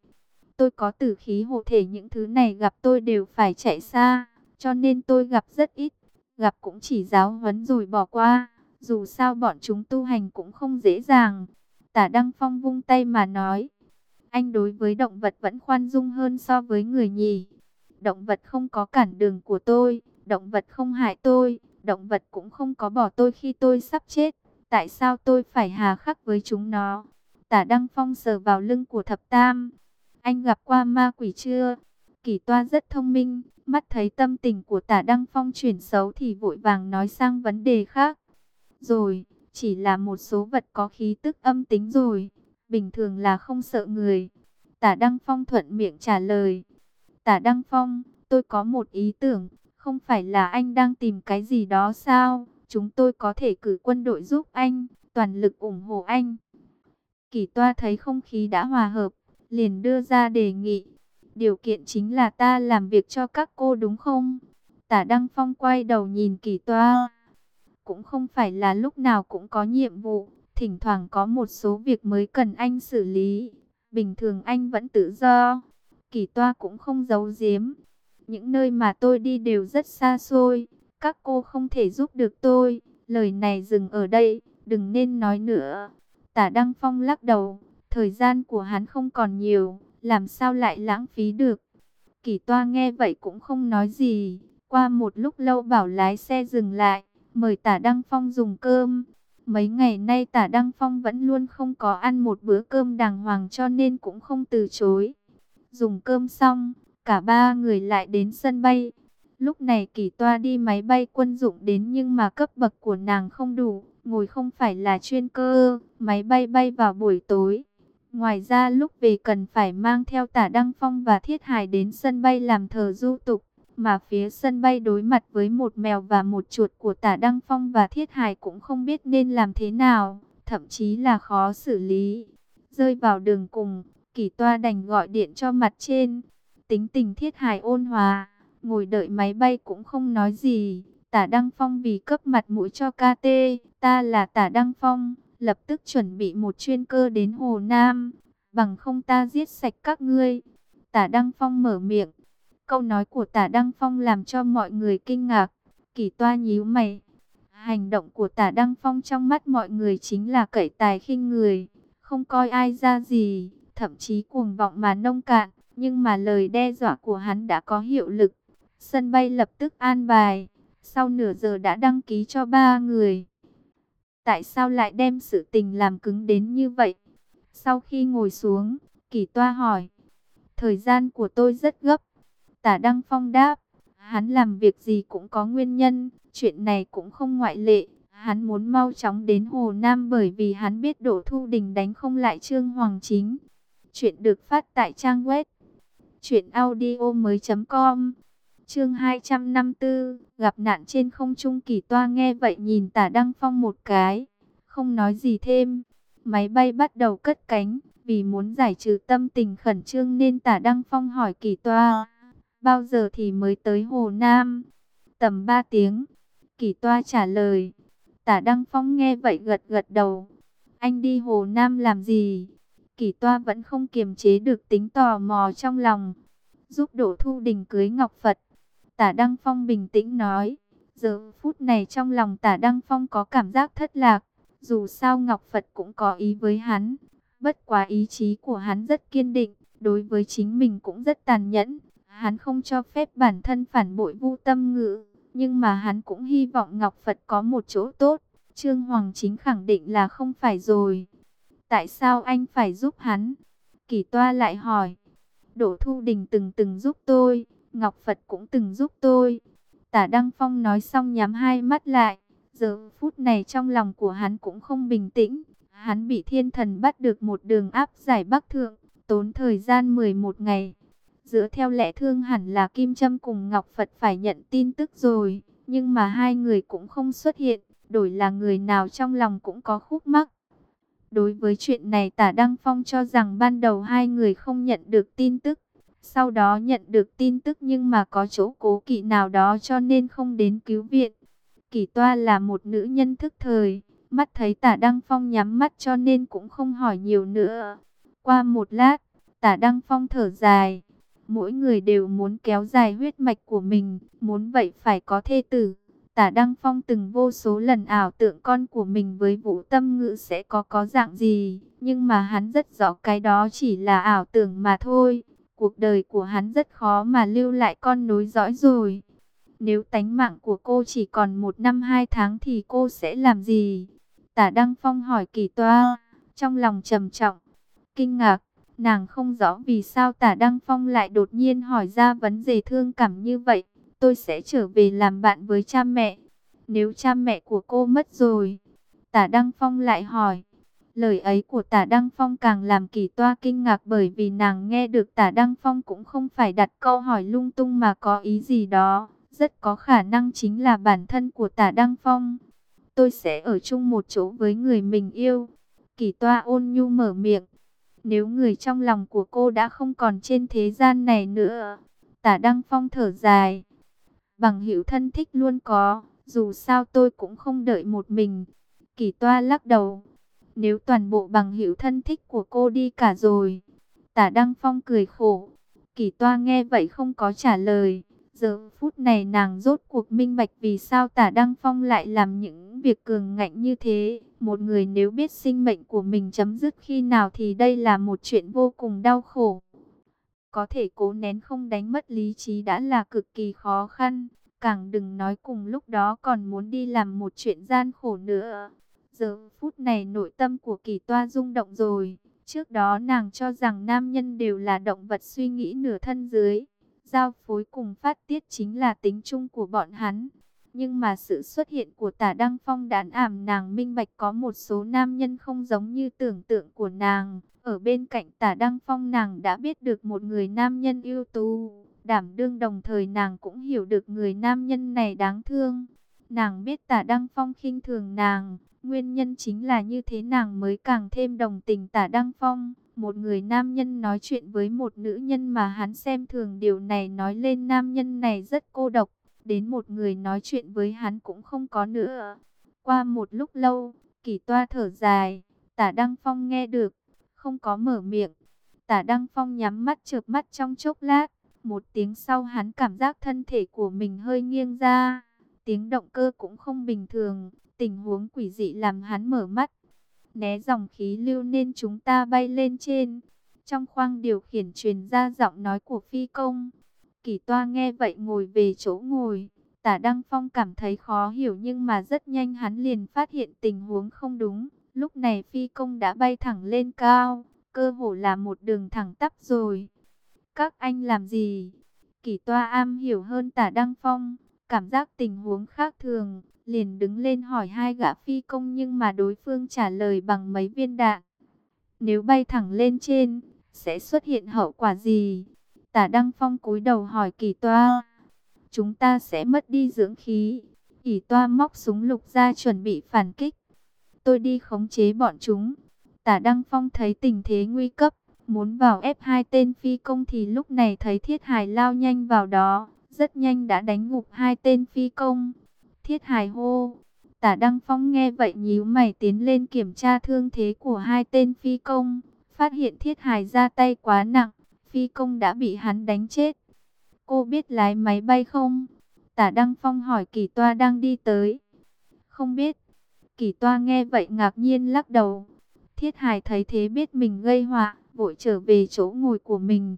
Tôi có tử khí hộ thể những thứ này gặp tôi đều phải chạy xa, cho nên tôi gặp rất ít gặp cũng chỉ giáo huấn rồi bỏ qua. Dù sao bọn chúng tu hành cũng không dễ dàng. Tả Đăng Phong vung tay mà nói. Anh đối với động vật vẫn khoan dung hơn so với người nhỉ. Động vật không có cản đường của tôi. Động vật không hại tôi. Động vật cũng không có bỏ tôi khi tôi sắp chết. Tại sao tôi phải hà khắc với chúng nó? Tả Đăng Phong sờ vào lưng của thập tam. Anh gặp qua ma quỷ chưa? Kỳ toa rất thông minh, mắt thấy tâm tình của tả Đăng Phong chuyển xấu thì vội vàng nói sang vấn đề khác. Rồi, chỉ là một số vật có khí tức âm tính rồi, bình thường là không sợ người. Tả Đăng Phong thuận miệng trả lời. Tả Đăng Phong, tôi có một ý tưởng, không phải là anh đang tìm cái gì đó sao? Chúng tôi có thể cử quân đội giúp anh, toàn lực ủng hộ anh. Kỳ toa thấy không khí đã hòa hợp, liền đưa ra đề nghị. Điều kiện chính là ta làm việc cho các cô đúng không? Tả Đăng Phong quay đầu nhìn kỳ toa. Cũng không phải là lúc nào cũng có nhiệm vụ, thỉnh thoảng có một số việc mới cần anh xử lý. Bình thường anh vẫn tự do. Kỳ toa cũng không giấu giếm. Những nơi mà tôi đi đều rất xa xôi. Các cô không thể giúp được tôi. Lời này dừng ở đây, đừng nên nói nữa. Tả Đăng Phong lắc đầu, thời gian của hắn không còn nhiều, làm sao lại lãng phí được. Kỳ toa nghe vậy cũng không nói gì, qua một lúc lâu bảo lái xe dừng lại, mời tả Đăng Phong dùng cơm. Mấy ngày nay tả Đăng Phong vẫn luôn không có ăn một bữa cơm đàng hoàng cho nên cũng không từ chối. Dùng cơm xong, cả ba người lại đến sân bay. Lúc này kỳ toa đi máy bay quân dụng đến nhưng mà cấp bậc của nàng không đủ, ngồi không phải là chuyên cơ, máy bay bay vào buổi tối. Ngoài ra lúc về cần phải mang theo tả Đăng Phong và Thiết Hải đến sân bay làm thờ du tục, mà phía sân bay đối mặt với một mèo và một chuột của tả Đăng Phong và Thiết Hải cũng không biết nên làm thế nào, thậm chí là khó xử lý. Rơi vào đường cùng, kỳ toa đành gọi điện cho mặt trên, tính tình Thiết Hải ôn hòa, ngồi đợi máy bay cũng không nói gì. Tả Đăng Phong vì cấp mặt mũi cho KT, ta là Tả Đăng Phong, lập tức chuẩn bị một chuyên cơ đến Hồ Nam, bằng không ta giết sạch các ngươi. Tả Đăng Phong mở miệng, câu nói của Tả Đăng Phong làm cho mọi người kinh ngạc, kỳ toa nhíu mày. Hành động của Tả Đăng Phong trong mắt mọi người chính là cậy tài khinh người, không coi ai ra gì, thậm chí cuồng vọng mà nông cạn, nhưng mà lời đe dọa của hắn đã có hiệu lực. Sân bay lập tức an bài sau nửa giờ đã đăng ký cho ba người. Tại sao lại đem sự tình làm cứng đến như vậy? Sau khi ngồi xuống, kỳ toa hỏi. Thời gian của tôi rất gấp. Tả Đăng Phong đáp. Hắn làm việc gì cũng có nguyên nhân. Chuyện này cũng không ngoại lệ. Hắn muốn mau chóng đến Hồ Nam bởi vì hắn biết Đỗ Thu Đình đánh không lại Trương Hoàng Chính. Chuyện được phát tại trang web. Chuyện audio mới.com Chương 254, gặp nạn trên không trung kỳ toa nghe vậy nhìn tả Đăng Phong một cái, không nói gì thêm. Máy bay bắt đầu cất cánh, vì muốn giải trừ tâm tình khẩn trương nên tả Đăng Phong hỏi kỳ toa, bao giờ thì mới tới Hồ Nam? Tầm 3 tiếng, kỳ toa trả lời. Tả Đăng Phong nghe vậy gật gật đầu. Anh đi Hồ Nam làm gì? Kỳ toa vẫn không kiềm chế được tính tò mò trong lòng. Giúp đổ Thu Đình cưới Ngọc Phật. Tả Đăng Phong bình tĩnh nói, giờ phút này trong lòng tả Đăng Phong có cảm giác thất lạc, dù sao Ngọc Phật cũng có ý với hắn, bất quá ý chí của hắn rất kiên định, đối với chính mình cũng rất tàn nhẫn, hắn không cho phép bản thân phản bội vu tâm ngữ, nhưng mà hắn cũng hy vọng Ngọc Phật có một chỗ tốt, Trương Hoàng Chính khẳng định là không phải rồi. Tại sao anh phải giúp hắn? Kỳ toa lại hỏi. Đỗ Thu Đình từng từng giúp tôi, Ngọc Phật cũng từng giúp tôi. Tả Đăng Phong nói xong nhắm hai mắt lại. Giờ phút này trong lòng của hắn cũng không bình tĩnh. Hắn bị thiên thần bắt được một đường áp giải Bắc Thượng, tốn thời gian 11 ngày. Dựa theo lẽ thương hẳn là Kim Trâm cùng Ngọc Phật phải nhận tin tức rồi. Nhưng mà hai người cũng không xuất hiện, đổi là người nào trong lòng cũng có khúc mắc. Đối với chuyện này tả Đăng Phong cho rằng ban đầu hai người không nhận được tin tức. Sau đó nhận được tin tức nhưng mà có chỗ cố kỵ nào đó cho nên không đến cứu viện. kỷ toa là một nữ nhân thức thời, mắt thấy tả Đăng Phong nhắm mắt cho nên cũng không hỏi nhiều nữa. Qua một lát, tả Đăng Phong thở dài. Mỗi người đều muốn kéo dài huyết mạch của mình, muốn vậy phải có thê tử. Tả Đăng Phong từng vô số lần ảo tượng con của mình với vũ tâm ngữ sẽ có có dạng gì, nhưng mà hắn rất rõ cái đó chỉ là ảo tưởng mà thôi. Cuộc đời của hắn rất khó mà lưu lại con nối dõi rồi. Nếu tánh mạng của cô chỉ còn một năm hai tháng thì cô sẽ làm gì? Tả Đăng Phong hỏi kỳ toa, trong lòng trầm trọng, kinh ngạc. Nàng không rõ vì sao tả Đăng Phong lại đột nhiên hỏi ra vấn đề thương cảm như vậy. Tôi sẽ trở về làm bạn với cha mẹ. Nếu cha mẹ của cô mất rồi, tả Đăng Phong lại hỏi. Lời ấy của tả Đăng Phong càng làm kỳ toa kinh ngạc bởi vì nàng nghe được tả Đăng Phong cũng không phải đặt câu hỏi lung tung mà có ý gì đó. Rất có khả năng chính là bản thân của tả Đăng Phong. Tôi sẽ ở chung một chỗ với người mình yêu. Kỳ toa ôn nhu mở miệng. Nếu người trong lòng của cô đã không còn trên thế gian này nữa. Tả Đăng Phong thở dài. Bằng hữu thân thích luôn có. Dù sao tôi cũng không đợi một mình. Kỳ toa lắc đầu. Nếu toàn bộ bằng hữu thân thích của cô đi cả rồi. Tả Đăng Phong cười khổ. Kỳ toa nghe vậy không có trả lời. Giờ phút này nàng rốt cuộc minh bạch vì sao tả Đăng Phong lại làm những việc cường ngạnh như thế. Một người nếu biết sinh mệnh của mình chấm dứt khi nào thì đây là một chuyện vô cùng đau khổ. Có thể cố nén không đánh mất lý trí đã là cực kỳ khó khăn. Càng đừng nói cùng lúc đó còn muốn đi làm một chuyện gian khổ nữa. Giờ phút này nội tâm của kỳ toa rung động rồi. Trước đó nàng cho rằng nam nhân đều là động vật suy nghĩ nửa thân dưới. Giao phối cùng phát tiết chính là tính chung của bọn hắn. Nhưng mà sự xuất hiện của tả Đăng Phong đán ảm nàng minh bạch có một số nam nhân không giống như tưởng tượng của nàng. Ở bên cạnh tả Đăng Phong nàng đã biết được một người nam nhân ưu tú. Đảm đương đồng thời nàng cũng hiểu được người nam nhân này đáng thương. Nàng biết tả Đăng Phong khinh thường nàng. Nguyên nhân chính là như thế nàng mới càng thêm đồng tình tả Đăng Phong. Một người nam nhân nói chuyện với một nữ nhân mà hắn xem thường điều này nói lên nam nhân này rất cô độc. Đến một người nói chuyện với hắn cũng không có nữa. Qua một lúc lâu, kỳ toa thở dài, tả Đăng Phong nghe được, không có mở miệng. Tả Đăng Phong nhắm mắt chợp mắt trong chốc lát. Một tiếng sau hắn cảm giác thân thể của mình hơi nghiêng ra. Tiếng động cơ cũng không bình thường. Tình huống quỷ dị làm hắn mở mắt. Né dòng khí lưu nên chúng ta bay lên trên. Trong khoang điều khiển truyền ra giọng nói của phi công. Kỳ toa nghe vậy ngồi về chỗ ngồi. Tả Đăng Phong cảm thấy khó hiểu nhưng mà rất nhanh hắn liền phát hiện tình huống không đúng. Lúc này phi công đã bay thẳng lên cao. Cơ hồ là một đường thẳng tắp rồi. Các anh làm gì? Kỳ toa am hiểu hơn tả Đăng Phong. Cảm giác tình huống khác thường liền đứng lên hỏi hai gã phi công nhưng mà đối phương trả lời bằng mấy viên đạn. Nếu bay thẳng lên trên, sẽ xuất hiện hậu quả gì? Tả Đăng Phong cúi đầu hỏi kỳ toa. Chúng ta sẽ mất đi dưỡng khí. Kỳ toa móc súng lục ra chuẩn bị phản kích. Tôi đi khống chế bọn chúng. Tả Đăng Phong thấy tình thế nguy cấp, muốn vào ép hai tên phi công thì lúc này thấy Thiết Hải lao nhanh vào đó, rất nhanh đã đánh ngục hai tên phi công. Thiết Hải hô. Tả Đăng Phong nghe vậy nhíu mày tiến lên kiểm tra thương thế của hai tên phi công. Phát hiện Thiết Hải ra tay quá nặng. Phi công đã bị hắn đánh chết. Cô biết lái máy bay không? Tả Đăng Phong hỏi kỳ toa đang đi tới. Không biết. Kỳ toa nghe vậy ngạc nhiên lắc đầu. Thiết Hải thấy thế biết mình gây họa, vội trở về chỗ ngồi của mình.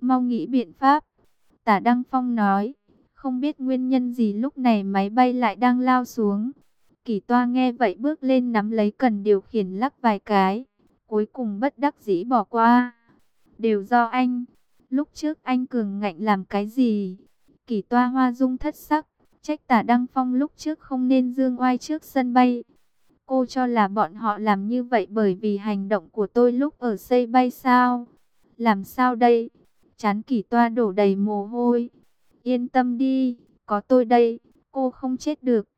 Mau nghĩ biện pháp. Tả Đăng Phong nói. Không biết nguyên nhân gì lúc này máy bay lại đang lao xuống. Kỳ toa nghe vậy bước lên nắm lấy cần điều khiển lắc vài cái. Cuối cùng bất đắc dĩ bỏ qua. Đều do anh. Lúc trước anh cường ngạnh làm cái gì? Kỳ toa hoa dung thất sắc. Trách tả Đăng Phong lúc trước không nên dương oai trước sân bay. Cô cho là bọn họ làm như vậy bởi vì hành động của tôi lúc ở xây bay sao? Làm sao đây? Chán kỳ toa đổ đầy mồ hôi. Yên tâm đi, có tôi đây, cô không chết được.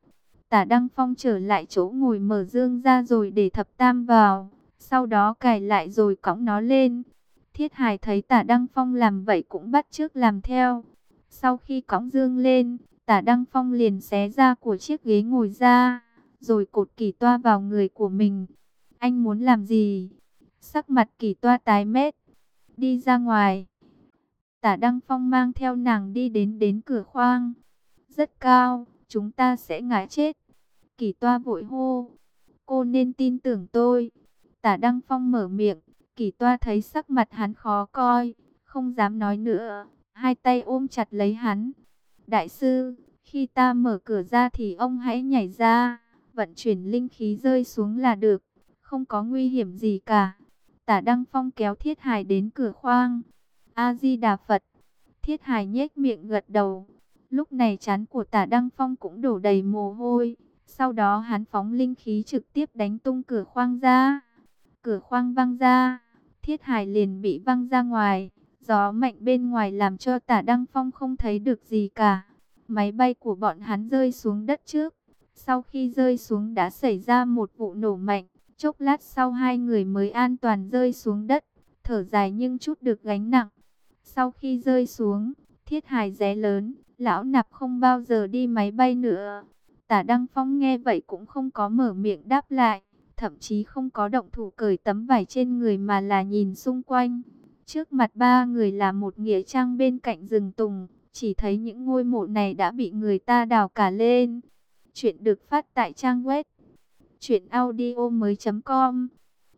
Tả Đăng Phong trở lại chỗ ngồi mở dương ra rồi để thập tam vào. Sau đó cài lại rồi cõng nó lên. Thiết Hải thấy tả Đăng Phong làm vậy cũng bắt trước làm theo. Sau khi cõng dương lên, tả Đăng Phong liền xé ra của chiếc ghế ngồi ra. Rồi cột kỳ toa vào người của mình. Anh muốn làm gì? Sắc mặt kỳ toa tái mét. Đi ra ngoài. Tả Đăng Phong mang theo nàng đi đến đến cửa khoang. Rất cao, chúng ta sẽ ngã chết. Kỳ toa vội hô. Cô nên tin tưởng tôi. Tả Đăng Phong mở miệng. Kỳ toa thấy sắc mặt hắn khó coi. Không dám nói nữa. Hai tay ôm chặt lấy hắn. Đại sư, khi ta mở cửa ra thì ông hãy nhảy ra. Vận chuyển linh khí rơi xuống là được. Không có nguy hiểm gì cả. Tả Đăng Phong kéo thiết hài đến cửa khoang. A-di-đà Phật. Thiết Hải nhếch miệng gật đầu. Lúc này chán của tả Đăng Phong cũng đổ đầy mồ hôi. Sau đó hắn phóng linh khí trực tiếp đánh tung cửa khoang ra. cửa khoang văng ra, thiết hài liền bị văng ra ngoài. Gió mạnh bên ngoài làm cho tả Đăng Phong không thấy được gì cả. Máy bay của bọn hắn rơi xuống đất trước. Sau khi rơi xuống đã xảy ra một vụ nổ mạnh. Chốc lát sau hai người mới an toàn rơi xuống đất. Thở dài nhưng chút được gánh nặng. Sau khi rơi xuống, thiết hài ré lớn. Lão nạp không bao giờ đi máy bay nữa. Tả Đăng Phong nghe vậy cũng không có mở miệng đáp lại. Thậm chí không có động thủ cởi tấm vải trên người mà là nhìn xung quanh. Trước mặt ba người là một nghĩa trang bên cạnh rừng tùng, chỉ thấy những ngôi mộ này đã bị người ta đào cả lên. Chuyện được phát tại trang web truyệnaudiomoi.com.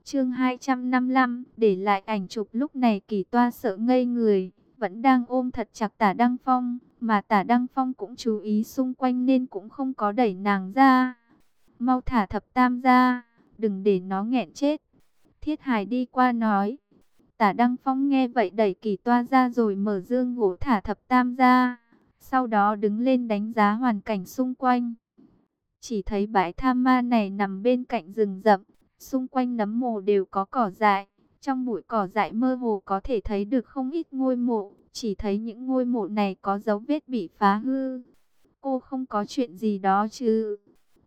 Chương 255, để lại ảnh chụp lúc này Kỳ Toa sợ ngây người, vẫn đang ôm thật chặt Tả Đăng Phong, mà Tả Đăng Phong cũng chú ý xung quanh nên cũng không có đẩy nàng ra. Mau thả Thập Tam ra, đừng để nó nghẹn chết. Thiết Hải đi qua nói, Tả Đăng Phong nghe vậy đẩy kỳ toa ra rồi mở dương gỗ thả thập tam ra. Sau đó đứng lên đánh giá hoàn cảnh xung quanh. Chỉ thấy bãi tham ma này nằm bên cạnh rừng rậm. Xung quanh nấm mồ đều có cỏ dại. Trong bụi cỏ dại mơ hồ có thể thấy được không ít ngôi mộ. Chỉ thấy những ngôi mộ này có dấu vết bị phá hư. Cô không có chuyện gì đó chứ.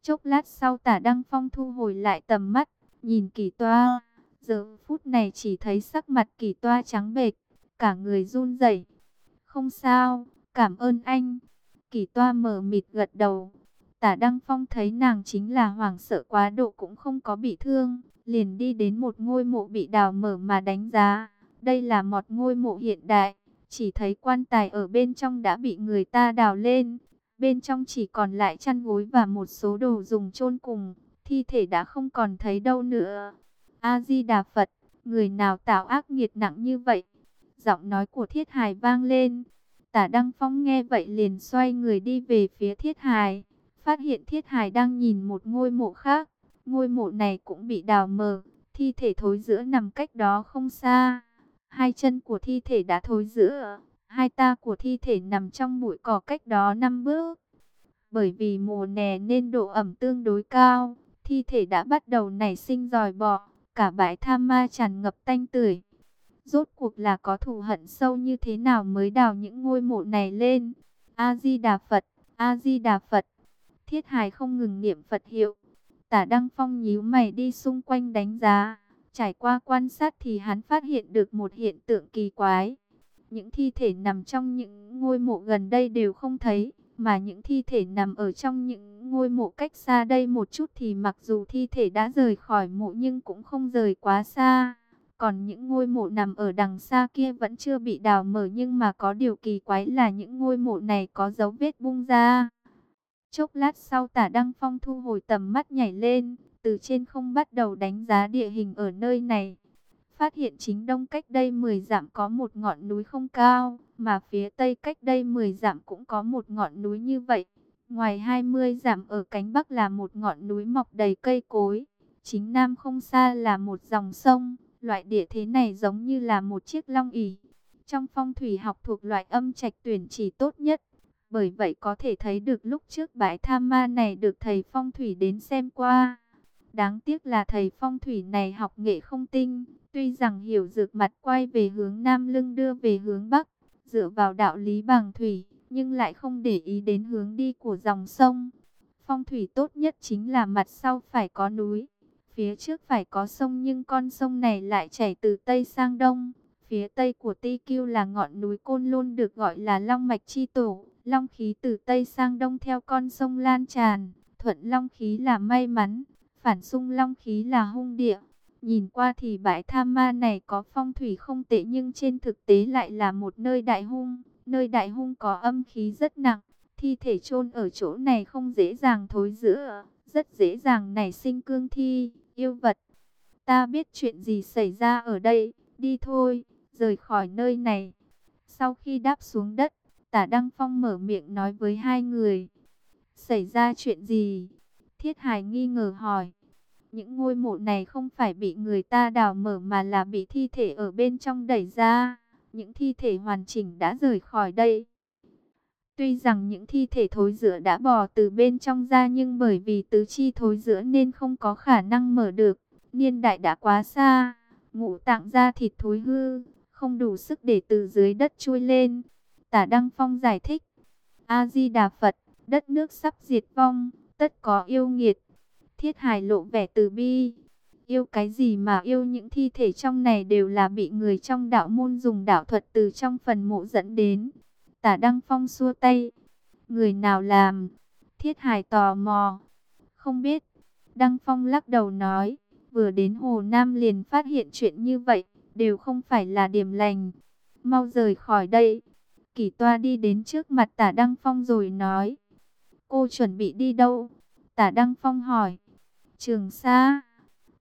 Chốc lát sau tả Đăng Phong thu hồi lại tầm mắt. Nhìn kỳ toa. Giờ phút này chỉ thấy sắc mặt kỳ toa trắng bệch, cả người run rẩy. Không sao, cảm ơn anh. Kỳ toa mở mịt gật đầu. Tả Đăng Phong thấy nàng chính là hoảng sợ quá độ cũng không có bị thương. Liền đi đến một ngôi mộ bị đào mở mà đánh giá. Đây là một ngôi mộ hiện đại. Chỉ thấy quan tài ở bên trong đã bị người ta đào lên. Bên trong chỉ còn lại chăn gối và một số đồ dùng chôn cùng. Thi thể đã không còn thấy đâu nữa. A-di-đà Phật, người nào tạo ác nghiệt nặng như vậy? Giọng nói của Thiết Hải vang lên. Tả Đăng Phong nghe vậy liền xoay người đi về phía Thiết Hải. Phát hiện Thiết Hải đang nhìn một ngôi mộ khác. Ngôi mộ này cũng bị đào mờ. Thi thể thối giữa nằm cách đó không xa. Hai chân của thi thể đã thối giữa. Hai ta của thi thể nằm trong bụi cỏ cách đó năm bước. Bởi vì mùa nè nên độ ẩm tương đối cao. Thi thể đã bắt đầu nảy sinh dòi bọ cả bãi tham ma tràn ngập tanh tưởi. Rốt cuộc là có thù hận sâu như thế nào mới đào những ngôi mộ này lên. A-di-đà Phật, A-di-đà Phật. Thiết Hải không ngừng niệm Phật hiệu. Tả Đăng Phong nhíu mày đi xung quanh đánh giá. Trải qua quan sát thì hắn phát hiện được một hiện tượng kỳ quái. Những thi thể nằm trong những ngôi mộ gần đây đều không thấy, mà những thi thể nằm ở trong những ngôi mộ cách xa đây một chút thì mặc dù thi thể đã rời khỏi mộ nhưng cũng không rời quá xa. Còn những ngôi mộ nằm ở đằng xa kia vẫn chưa bị đào mở nhưng mà có điều kỳ quái là những ngôi mộ này có dấu vết bung ra. Chốc lát sau tả Đăng Phong thu hồi tầm mắt nhảy lên, từ trên không bắt đầu đánh giá địa hình ở nơi này phát hiện chính đông cách đây 10 dặm có một ngọn núi không cao, mà phía tây cách đây 10 dặm cũng có một ngọn núi như vậy. Ngoài 20 dặm ở cánh bắc là một ngọn núi mọc đầy cây cối, chính nam không xa là một dòng sông, loại địa thế này giống như là một chiếc long ỷ. Trong phong thủy học thuộc loại âm trạch tuyển chỉ tốt nhất, bởi vậy có thể thấy được lúc trước bãi tham ma này được thầy phong thủy đến xem qua. Đáng tiếc là thầy phong thủy này học nghệ không tinh, Tuy rằng hiểu dược mặt quay về hướng Nam lưng đưa về hướng Bắc, dựa vào đạo lý bằng thủy, nhưng lại không để ý đến hướng đi của dòng sông. Phong thủy tốt nhất chính là mặt sau phải có núi, phía trước phải có sông nhưng con sông này lại chảy từ Tây sang Đông. Phía Tây của Ti Kiêu là ngọn núi Côn Lôn được gọi là Long Mạch Chi Tổ, long khí từ Tây sang Đông theo con sông lan tràn, thuận long khí là may mắn, phản xung long khí là hung địa. Nhìn qua thì bãi tham ma này có phong thủy không tệ nhưng trên thực tế lại là một nơi đại hung. Nơi đại hung có âm khí rất nặng, thi thể chôn ở chỗ này không dễ dàng thối giữa, rất dễ dàng nảy sinh cương thi, yêu vật. Ta biết chuyện gì xảy ra ở đây, đi thôi, rời khỏi nơi này. Sau khi đáp xuống đất, tả Đăng Phong mở miệng nói với hai người. Xảy ra chuyện gì? Thiết Hải nghi ngờ hỏi. Những ngôi mộ này không phải bị người ta đào mở mà là bị thi thể ở bên trong đẩy ra. Những thi thể hoàn chỉnh đã rời khỏi đây. Tuy rằng những thi thể thối giữa đã bò từ bên trong ra nhưng bởi vì tứ chi thối giữa nên không có khả năng mở được. Niên đại đã quá xa, ngũ tạng ra thịt thối hư, không đủ sức để từ dưới đất chui lên. Tả Đăng Phong giải thích, A-di-đà Phật, đất nước sắp diệt vong, tất có yêu nghiệt. Thiết hài lộ vẻ từ bi. Yêu cái gì mà yêu những thi thể trong này đều là bị người trong đạo môn dùng đạo thuật từ trong phần mộ dẫn đến. Tả Đăng Phong xua tay. Người nào làm? Thiết hài tò mò. Không biết. Đăng Phong lắc đầu nói. Vừa đến Hồ Nam liền phát hiện chuyện như vậy. Đều không phải là điểm lành. Mau rời khỏi đây. Kỳ toa đi đến trước mặt tả Đăng Phong rồi nói. Cô chuẩn bị đi đâu? Tả Đăng Phong hỏi. Trường Sa.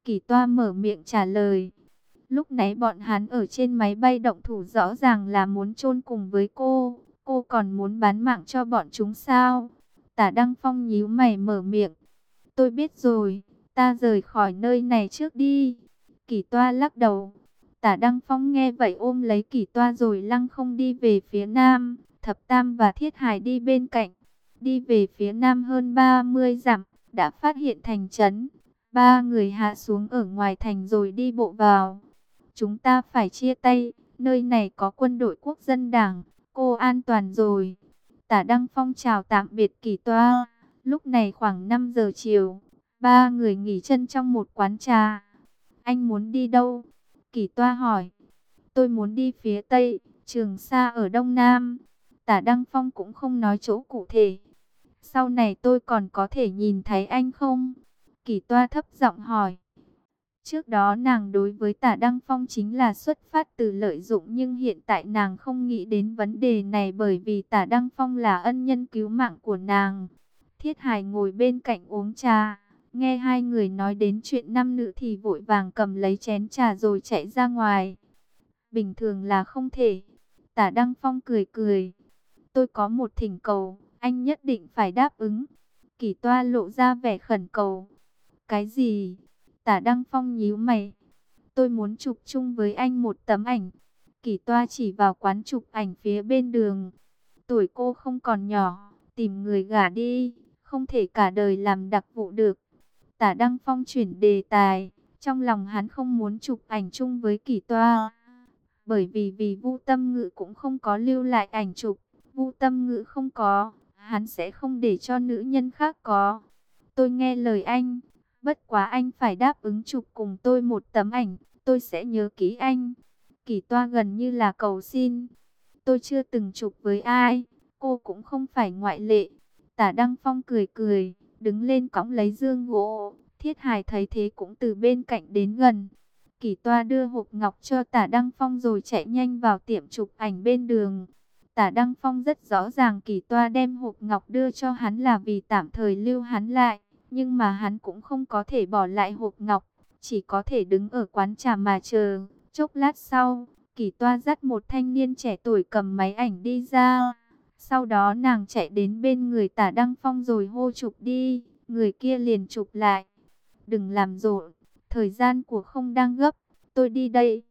Kỳ toa mở miệng trả lời. Lúc nãy bọn hắn ở trên máy bay động thủ rõ ràng là muốn chôn cùng với cô. Cô còn muốn bán mạng cho bọn chúng sao? Tả Đăng Phong nhíu mày mở miệng. Tôi biết rồi, ta rời khỏi nơi này trước đi. Kỳ toa lắc đầu. Tả Đăng Phong nghe vậy ôm lấy kỷ toa rồi lăng không đi về phía nam. Thập Tam và Thiết Hải đi bên cạnh. Đi về phía nam hơn 30 dặm, đã phát hiện thành trấn. Ba người hạ xuống ở ngoài thành rồi đi bộ vào. Chúng ta phải chia tay, nơi này có quân đội quốc dân đảng, cô an toàn rồi. Tả Đăng Phong chào tạm biệt kỳ toa. Lúc này khoảng 5 giờ chiều, ba người nghỉ chân trong một quán trà. Anh muốn đi đâu? Kỳ toa hỏi. Tôi muốn đi phía Tây, Trường Sa ở Đông Nam. Tả Đăng Phong cũng không nói chỗ cụ thể. Sau này tôi còn có thể nhìn thấy anh không? Kỳ toa thấp giọng hỏi. Trước đó nàng đối với tả Đăng Phong chính là xuất phát từ lợi dụng nhưng hiện tại nàng không nghĩ đến vấn đề này bởi vì tả Đăng Phong là ân nhân cứu mạng của nàng. Thiết Hải ngồi bên cạnh uống trà, nghe hai người nói đến chuyện nam nữ thì vội vàng cầm lấy chén trà rồi chạy ra ngoài. Bình thường là không thể. Tả Đăng Phong cười cười. Tôi có một thỉnh cầu, anh nhất định phải đáp ứng. Kỳ toa lộ ra vẻ khẩn cầu. Cái gì? Tả Đăng Phong nhíu mày. Tôi muốn chụp chung với anh một tấm ảnh. Kỳ toa chỉ vào quán chụp ảnh phía bên đường. Tuổi cô không còn nhỏ, tìm người gả đi, không thể cả đời làm đặc vụ được. Tả Đăng Phong chuyển đề tài, trong lòng hắn không muốn chụp ảnh chung với kỳ toa. Bởi vì vì Vu Tâm Ngự cũng không có lưu lại ảnh chụp, Vu Tâm Ngự không có, hắn sẽ không để cho nữ nhân khác có. Tôi nghe lời anh, Bất quá anh phải đáp ứng chụp cùng tôi một tấm ảnh, tôi sẽ nhớ kỹ anh. Kỳ toa gần như là cầu xin. Tôi chưa từng chụp với ai, cô cũng không phải ngoại lệ. Tả Đăng Phong cười cười, đứng lên cõng lấy dương gỗ. Thiết Hải thấy thế cũng từ bên cạnh đến gần. Kỷ toa đưa hộp ngọc cho tả Đăng Phong rồi chạy nhanh vào tiệm chụp ảnh bên đường. Tả Đăng Phong rất rõ ràng kỳ toa đem hộp ngọc đưa cho hắn là vì tạm thời lưu hắn lại nhưng mà hắn cũng không có thể bỏ lại hộp ngọc, chỉ có thể đứng ở quán trà mà chờ. Chốc lát sau, kỳ toa dắt một thanh niên trẻ tuổi cầm máy ảnh đi ra. Sau đó nàng chạy đến bên người tả Đăng Phong rồi hô chụp đi, người kia liền chụp lại. Đừng làm rộn, thời gian của không đang gấp, tôi đi đây.